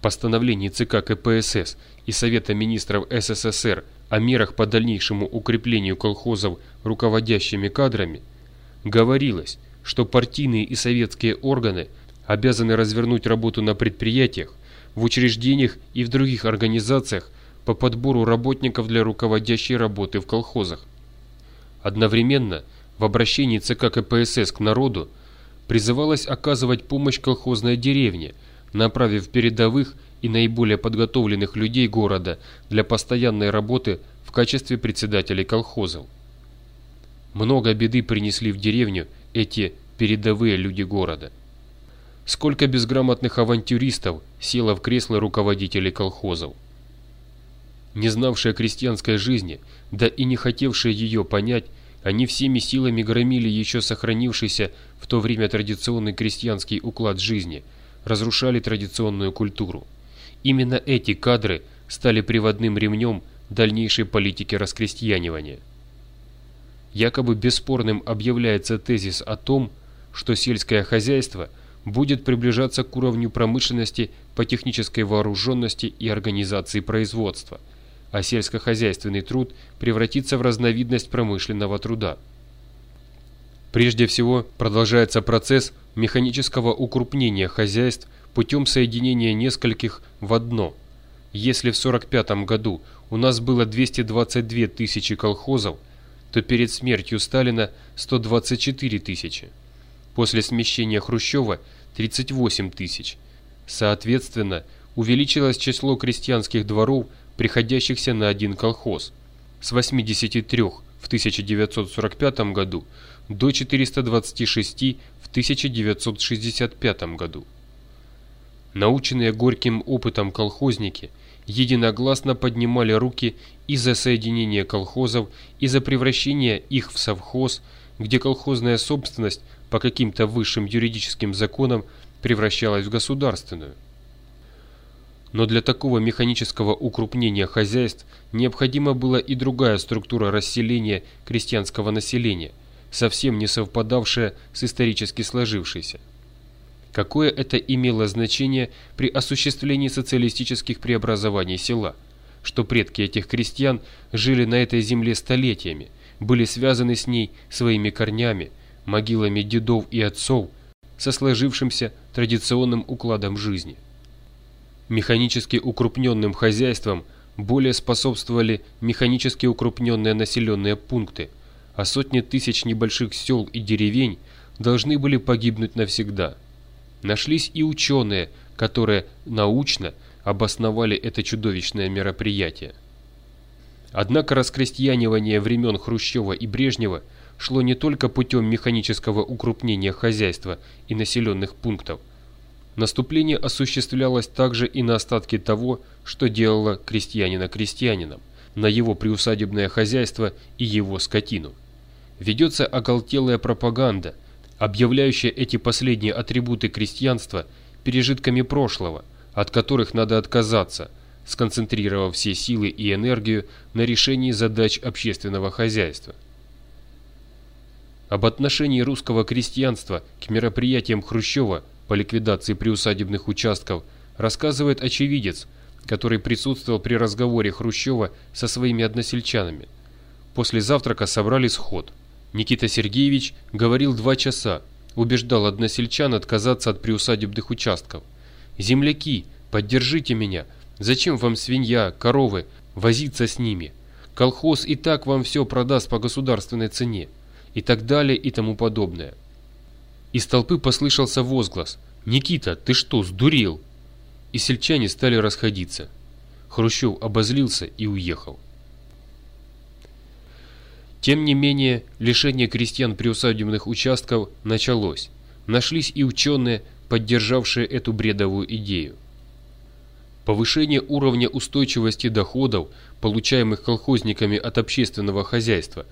постановлений ЦК КПСС и Совета министров СССР о мерах по дальнейшему укреплению колхозов руководящими кадрами, говорилось, что партийные и советские органы обязаны развернуть работу на предприятиях, в учреждениях и в других организациях по подбору работников для руководящей работы в колхозах. Одновременно в обращении ЦК КПСС к народу призывалось оказывать помощь колхозной деревне, направив передовых и наиболее подготовленных людей города для постоянной работы в качестве председателей колхозов. Много беды принесли в деревню эти передовые люди города. Сколько безграмотных авантюристов село в кресло руководителей колхозов. Не знавшие крестьянской жизни, да и не хотевшие ее понять, они всеми силами громили еще сохранившийся в то время традиционный крестьянский уклад жизни, разрушали традиционную культуру. Именно эти кадры стали приводным ремнем дальнейшей политики раскрестьянивания. Якобы бесспорным объявляется тезис о том, что сельское хозяйство будет приближаться к уровню промышленности по технической вооруженности и организации производства – а сельскохозяйственный труд превратится в разновидность промышленного труда. Прежде всего, продолжается процесс механического укрупнения хозяйств путем соединения нескольких в одно. Если в 1945 году у нас было 222 тысячи колхозов, то перед смертью Сталина 124 тысячи. После смещения Хрущева 38 тысяч. Соответственно, увеличилось число крестьянских дворов приходящихся на один колхоз, с 83 в 1945 году до 426 в 1965 году. Наученные горьким опытом колхозники единогласно поднимали руки и за соединение колхозов, и за превращение их в совхоз, где колхозная собственность по каким-то высшим юридическим законам превращалась в государственную. Но для такого механического укрупнения хозяйств необходима была и другая структура расселения крестьянского населения, совсем не совпадавшая с исторически сложившейся. Какое это имело значение при осуществлении социалистических преобразований села, что предки этих крестьян жили на этой земле столетиями, были связаны с ней своими корнями, могилами дедов и отцов, со сложившимся традиционным укладом жизни – Механически укрупненным хозяйствам более способствовали механически укрупненные населенные пункты, а сотни тысяч небольших сел и деревень должны были погибнуть навсегда. Нашлись и ученые, которые научно обосновали это чудовищное мероприятие. Однако раскрестьянивание времен Хрущева и Брежнева шло не только путем механического укрупнения хозяйства и населенных пунктов, Наступление осуществлялось также и на остатки того, что делало крестьянина крестьянином, на его приусадебное хозяйство и его скотину. Ведется оголтелая пропаганда, объявляющая эти последние атрибуты крестьянства пережитками прошлого, от которых надо отказаться, сконцентрировав все силы и энергию на решении задач общественного хозяйства. Об отношении русского крестьянства к мероприятиям Хрущева по ликвидации приусадебных участков рассказывает очевидец, который присутствовал при разговоре Хрущева со своими односельчанами. После завтрака собрали сход. Никита Сергеевич говорил два часа, убеждал односельчан отказаться от приусадебных участков. «Земляки, поддержите меня! Зачем вам свинья, коровы, возиться с ними? Колхоз и так вам все продаст по государственной цене» и так далее и тому подобное. Из толпы послышался возглас «Никита, ты что, сдурел?» И сельчане стали расходиться. Хрущев обозлился и уехал. Тем не менее, лишение крестьян приусадебных участков началось. Нашлись и ученые, поддержавшие эту бредовую идею. Повышение уровня устойчивости доходов, получаемых колхозниками от общественного хозяйства,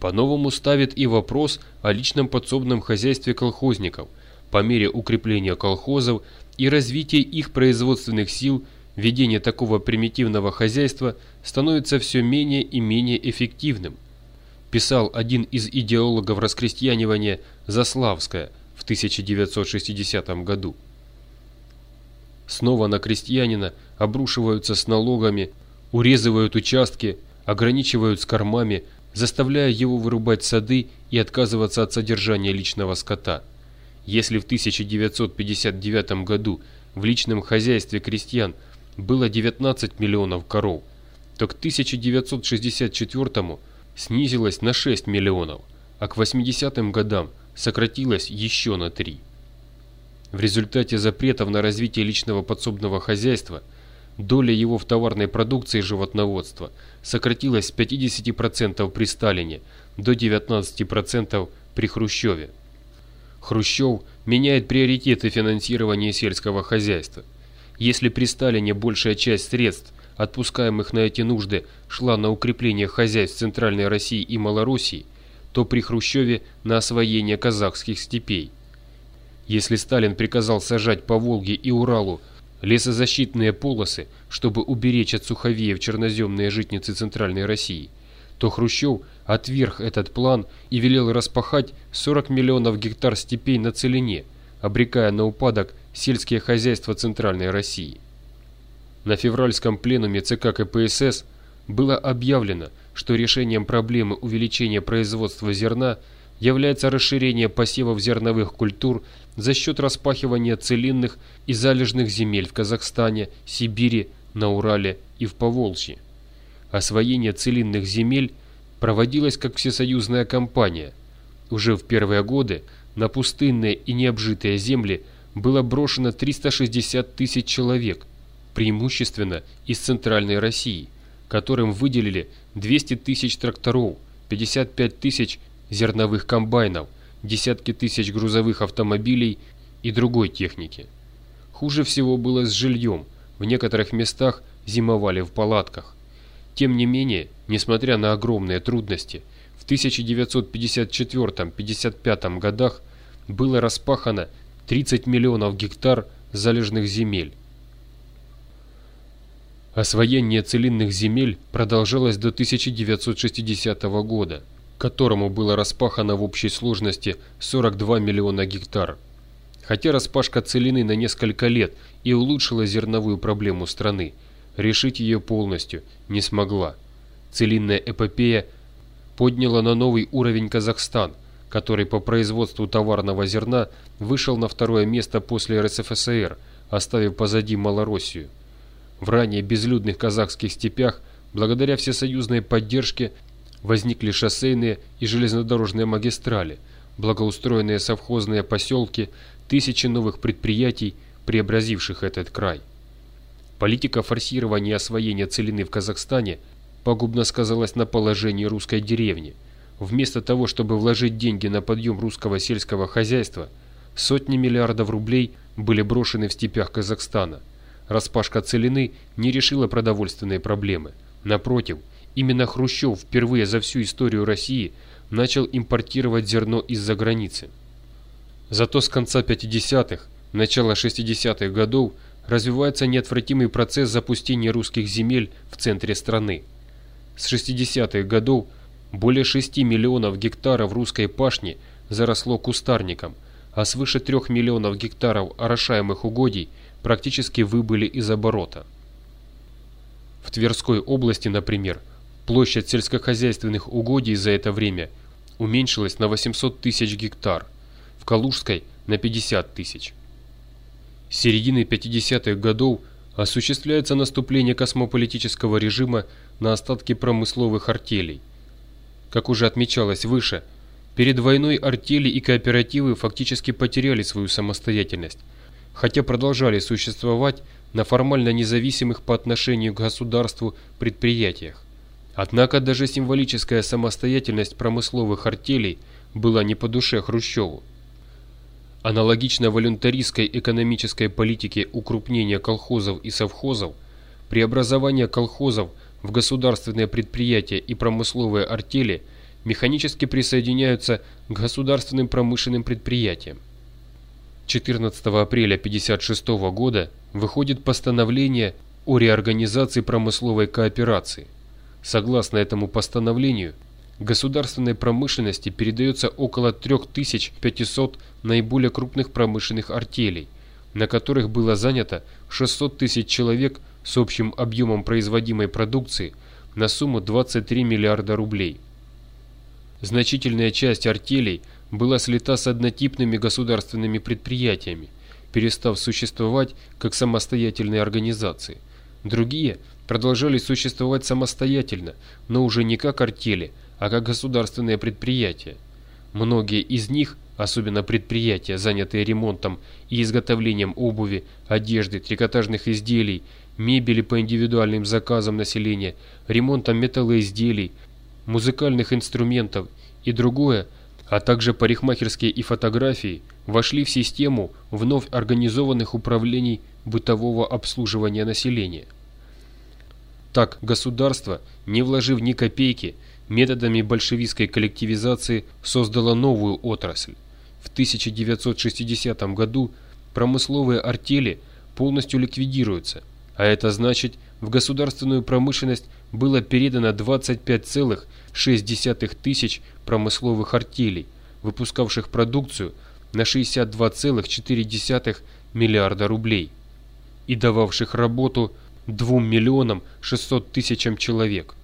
по-новому ставит и вопрос о личном подсобном хозяйстве колхозников. По мере укрепления колхозов и развития их производственных сил, ведение такого примитивного хозяйства становится все менее и менее эффективным. Писал один из идеологов раскрестьянивания Заславская в 1960 году. снова на крестьянина обрушиваются с налогами, урезывают участки, ограничивают с кормами, заставляя его вырубать сады и отказываться от содержания личного скота. Если в 1959 году в личном хозяйстве крестьян было 19 миллионов коров, то к 1964 снизилось на 6 миллионов, а к 80-м годам сократилось еще на 3. В результате запретов на развитие личного подсобного хозяйства доля его в товарной продукции животноводства сократилась с 50% при Сталине до 19% при Хрущеве. Хрущев меняет приоритеты финансирования сельского хозяйства. Если при Сталине большая часть средств, отпускаемых на эти нужды, шла на укрепление хозяйств Центральной России и Малоруссии, то при Хрущеве на освоение казахских степей. Если Сталин приказал сажать по Волге и Уралу лесозащитные полосы, чтобы уберечь от суховеев черноземные житницы Центральной России, то Хрущев отверг этот план и велел распахать 40 миллионов гектар степей на целине, обрекая на упадок сельские хозяйства Центральной России. На февральском пленуме ЦК КПСС было объявлено, что решением проблемы увеличения производства зерна является расширение посевов зерновых культур за счет распахивания целинных и залежных земель в Казахстане, Сибири, на Урале и в Поволжье. Освоение целинных земель проводилось как всесоюзная кампания. Уже в первые годы на пустынные и необжитые земли было брошено 360 тысяч человек, преимущественно из Центральной России, которым выделили 200 тысяч тракторов, 55 тысяч зерновых комбайнов, десятки тысяч грузовых автомобилей и другой техники. Хуже всего было с жильем, в некоторых местах зимовали в палатках. Тем не менее, несмотря на огромные трудности, в 1954-55 годах было распахано 30 миллионов гектар залежных земель. Освоение целинных земель продолжалось до 1960 года, которому было распахано в общей сложности 42 миллиона гектар. Хотя распашка целины на несколько лет и улучшила зерновую проблему страны, решить ее полностью не смогла. Целинная эпопея подняла на новый уровень Казахстан, который по производству товарного зерна вышел на второе место после РСФСР, оставив позади Малороссию. В ранее безлюдных казахских степях, благодаря всесоюзной поддержке, возникли шоссейные и железнодорожные магистрали, благоустроенные совхозные поселки, тысячи новых предприятий, преобразивших этот край. Политика форсирования освоения целины в Казахстане пагубно сказалась на положении русской деревни. Вместо того, чтобы вложить деньги на подъем русского сельского хозяйства, сотни миллиардов рублей были брошены в степях Казахстана. Распашка целины не решила продовольственной проблемы. Напротив, именно Хрущев впервые за всю историю России начал импортировать зерно из-за границы. Зато с конца 50-х, начала 60-х годов развивается неотвратимый процесс запустения русских земель в центре страны. С 60-х годов более 6 миллионов гектаров русской пашни заросло кустарником, а свыше 3 миллионов гектаров орошаемых угодий практически выбыли из оборота. В Тверской области, например, площадь сельскохозяйственных угодий за это время уменьшилась на 800 тысяч гектар, в Калужской – на 50 тысяч. С середины 50-х годов осуществляется наступление космополитического режима на остатки промысловых артелей. Как уже отмечалось выше, перед войной артели и кооперативы фактически потеряли свою самостоятельность, хотя продолжали существовать на формально независимых по отношению к государству предприятиях. Однако даже символическая самостоятельность промысловых артелей была не по душе Хрущеву. Аналогично волюнтаристской экономической политике укрупнения колхозов и совхозов, преобразование колхозов в государственные предприятия и промысловые артели механически присоединяются к государственным промышленным предприятиям. 14 апреля 1956 года выходит постановление о реорганизации промысловой кооперации. Согласно этому постановлению, государственной промышленности передается около 3500 наиболее крупных промышленных артелей, на которых было занято 600 тысяч человек с общим объемом производимой продукции на сумму 23 миллиарда рублей. Значительная часть артелей была слита с однотипными государственными предприятиями, перестав существовать как самостоятельные организации. Другие продолжали существовать самостоятельно, но уже не как артели, а как государственные предприятия. Многие из них, особенно предприятия, занятые ремонтом и изготовлением обуви, одежды, трикотажных изделий, мебели по индивидуальным заказам населения, ремонтом металлоизделий, музыкальных инструментов и другое, а также парикмахерские и фотографии, вошли в систему вновь организованных управлений бытового обслуживания населения. Так государство, не вложив ни копейки, методами большевистской коллективизации создало новую отрасль. В 1960 году промысловые артели полностью ликвидируются, а это значит, в государственную промышленность было передано 25,6 тысяч промысловых артелей, выпускавших продукцию на 62,4 миллиарда рублей и дававших работу 2 миллионам 600 тысячам человек.